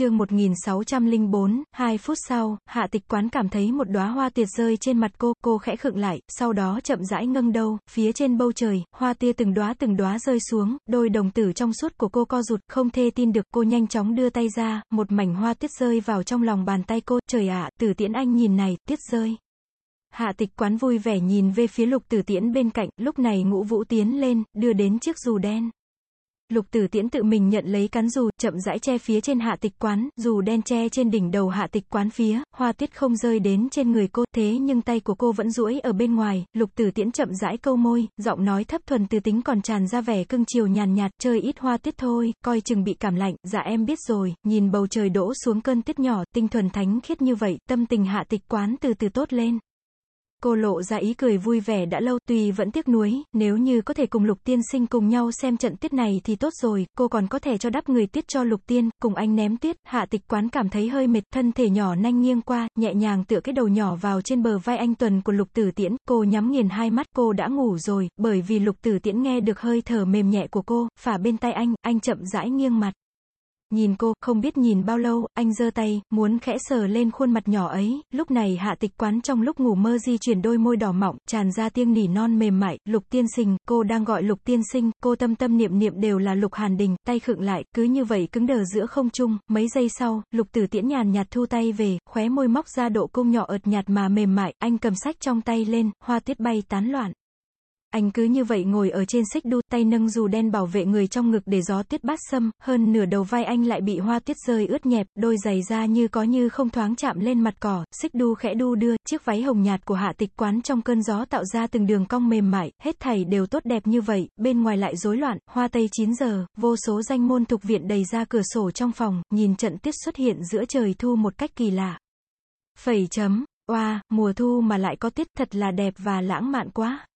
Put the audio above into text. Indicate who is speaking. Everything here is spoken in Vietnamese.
Speaker 1: chương 1604, 2 phút sau, hạ tịch quán cảm thấy một đóa hoa tiệt rơi trên mặt cô, cô khẽ khựng lại, sau đó chậm rãi ngâng đầu, phía trên bầu trời, hoa tia từng đóa từng đóa rơi xuống, đôi đồng tử trong suốt của cô co rụt, không thể tin được, cô nhanh chóng đưa tay ra, một mảnh hoa tiết rơi vào trong lòng bàn tay cô, trời ạ, tử tiễn anh nhìn này, tiết rơi. Hạ tịch quán vui vẻ nhìn về phía lục tử tiễn bên cạnh, lúc này ngũ vũ tiến lên, đưa đến chiếc dù đen. Lục tử tiễn tự mình nhận lấy cán dù, chậm rãi che phía trên hạ tịch quán, dù đen che trên đỉnh đầu hạ tịch quán phía, hoa tuyết không rơi đến trên người cô, thế nhưng tay của cô vẫn duỗi ở bên ngoài, lục tử tiễn chậm rãi câu môi, giọng nói thấp thuần từ tính còn tràn ra vẻ cưng chiều nhàn nhạt, chơi ít hoa tuyết thôi, coi chừng bị cảm lạnh, dạ em biết rồi, nhìn bầu trời đổ xuống cơn tuyết nhỏ, tinh thuần thánh khiết như vậy, tâm tình hạ tịch quán từ từ tốt lên. Cô lộ ra ý cười vui vẻ đã lâu, tuy vẫn tiếc nuối, nếu như có thể cùng Lục Tiên Sinh cùng nhau xem trận tiết này thì tốt rồi, cô còn có thể cho đắp người tiết cho Lục Tiên, cùng anh ném tiết, hạ tịch quán cảm thấy hơi mệt, thân thể nhỏ nanh nghiêng qua, nhẹ nhàng tựa cái đầu nhỏ vào trên bờ vai anh Tuần của Lục Tử Tiễn, cô nhắm nghiền hai mắt, cô đã ngủ rồi, bởi vì Lục Tử Tiễn nghe được hơi thở mềm nhẹ của cô, phả bên tay anh, anh chậm rãi nghiêng mặt. Nhìn cô, không biết nhìn bao lâu, anh giơ tay, muốn khẽ sờ lên khuôn mặt nhỏ ấy, lúc này hạ tịch quán trong lúc ngủ mơ di chuyển đôi môi đỏ mọng, tràn ra tiếng nỉ non mềm mại, lục tiên sinh, cô đang gọi lục tiên sinh, cô tâm tâm niệm niệm đều là lục hàn đình, tay khựng lại, cứ như vậy cứng đờ giữa không trung, mấy giây sau, lục tử tiễn nhàn nhạt thu tay về, khóe môi móc ra độ cung nhỏ ợt nhạt mà mềm mại, anh cầm sách trong tay lên, hoa tiết bay tán loạn. Anh cứ như vậy ngồi ở trên xích đu, tay nâng dù đen bảo vệ người trong ngực để gió tuyết bát xâm, hơn nửa đầu vai anh lại bị hoa tuyết rơi ướt nhẹp, đôi giày da như có như không thoáng chạm lên mặt cỏ, xích đu khẽ đu đưa, chiếc váy hồng nhạt của hạ tịch quán trong cơn gió tạo ra từng đường cong mềm mại, hết thảy đều tốt đẹp như vậy, bên ngoài lại rối loạn, hoa tây 9 giờ, vô số danh môn thuộc viện đầy ra cửa sổ trong phòng, nhìn trận tuyết xuất hiện giữa trời thu một cách kỳ lạ. Phẩy chấm, oa, mùa thu mà lại có tuyết thật là đẹp và lãng mạn quá.